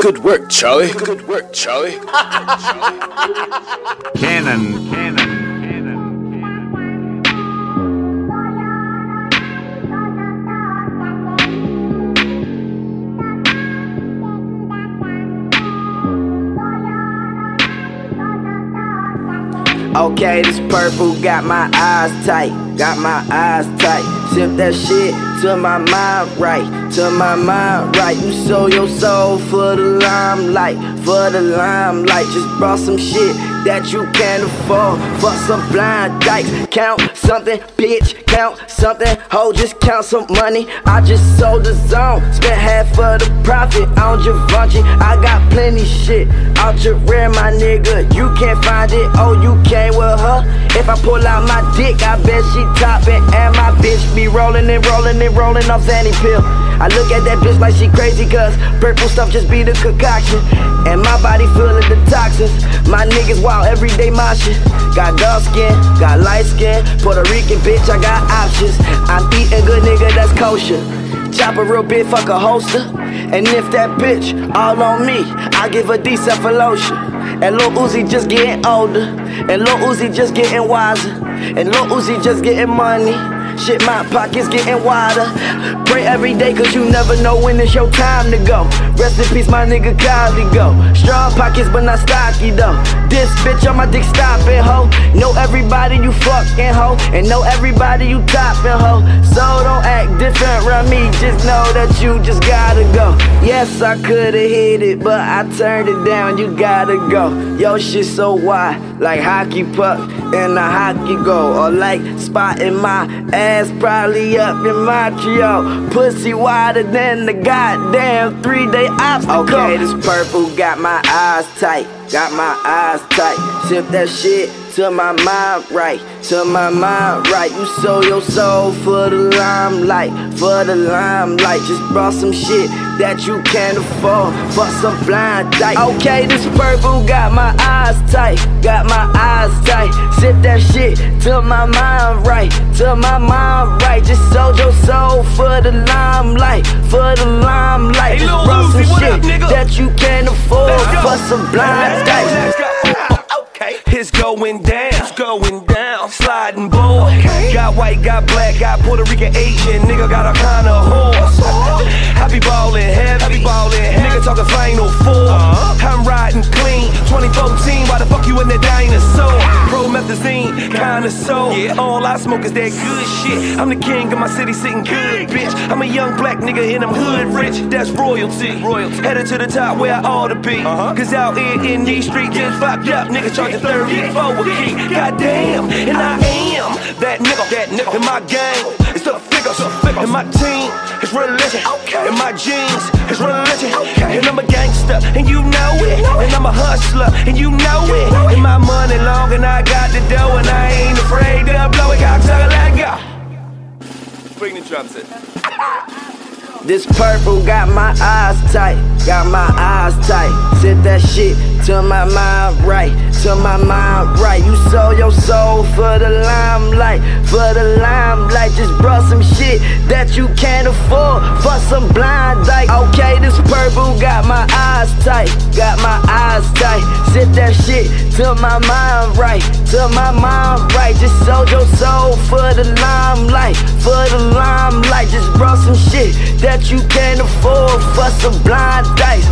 Good work, Charlie. Good work, Charlie. Cannon, cannon. Okay, this purple got my eyes tight, got my eyes tight. Sip that shit to my mind right, to my mind right. You sold your soul for the limelight, for the limelight. Just brought some shit that you can't afford for some blind dykes. Count something, bitch, count something. Ho, just count some money. I just sold the zone, spent half of the profit on Givenchy. I got plenty shit out your rear, my nigga. You can't find it, oh, you came with her. If I pull out my dick, I bet she topping. And my bitch be rolling and rolling and rolling off Zanny pill. I look at that bitch like she crazy, cause purple stuff just be the concoction. And my body of the toxins. My niggas wild everyday moshing. Got dark skin, got light skin. Puerto Rican bitch, I got options. I'm eating good nigga, that's kosher. Chop a real bit, fuck a holster. And if that bitch all on me, I give her lotion. And Lil Uzi just getting older. And Lil Uzi just getting wiser. And Lil Uzi just getting money. Shit, my pockets getting wider. Pray every day, cause you never know when it's your time to go. Rest in peace, my nigga go. Strong pockets, but not stocky though. This bitch on my dick stopping, ho. Know everybody you fucking, ho. And know everybody you topping, ho. So don't act different around me, just know that you just gotta go. Yes, I could've hit it, but I turned it down, you gotta go. Yo, shit so wide, like hockey puck in a hockey goal. Or like spotting my ass probably up in Montreal. Pussy wider than the goddamn three day obstacle. Okay, this purple got my eyes tight, got my eyes tight. Sip that shit to my mind right, to my mind right. You sold your soul for the limelight, for the limelight. Just brought some shit that you can't afford for some blind dyke. Okay, this purple got my eyes tight, got my eyes tight. Sip that shit to my mind right, to my mind right. Just sold your soul for the limelight, for the limelight. Hey, Just brought some Uzi, shit up, that you can't afford for some blind dyke. Going down, it's going down, sliding boy. Got white, got black, got Puerto Rican, Asian, nigga got a kind of horse. I be ballin' heavy. Kinda so. All I smoke is that good shit. I'm the king of my city, sitting good, bitch. I'm a young black nigga and I'm hood rich. That's royalty. Royalty. Headed to the top where I ought to be. Uh-huh. Cause out here in these streets, just fucked up. Nigga charging 30 for a key. Goddamn, and I uh-huh. am that nigga. That nigga. In my gang, it's the figures. And my team, it's religion. And my jeans, it's religion. And I'm a gangster, and you Bring the drums in. This purple got my eyes tight, got my eyes tight. Sip that shit to my mind right, to my mind right. You sold your soul for the limelight, for the limelight. Just brought some shit that you can't afford for some blind dyke. Okay, this purple got my eyes tight, got my eyes tight. Sip that shit to my mind right, to my mind right. Just sold your soul for the limelight, for the limelight. Just brought some shit that you can't afford for some blind dyke.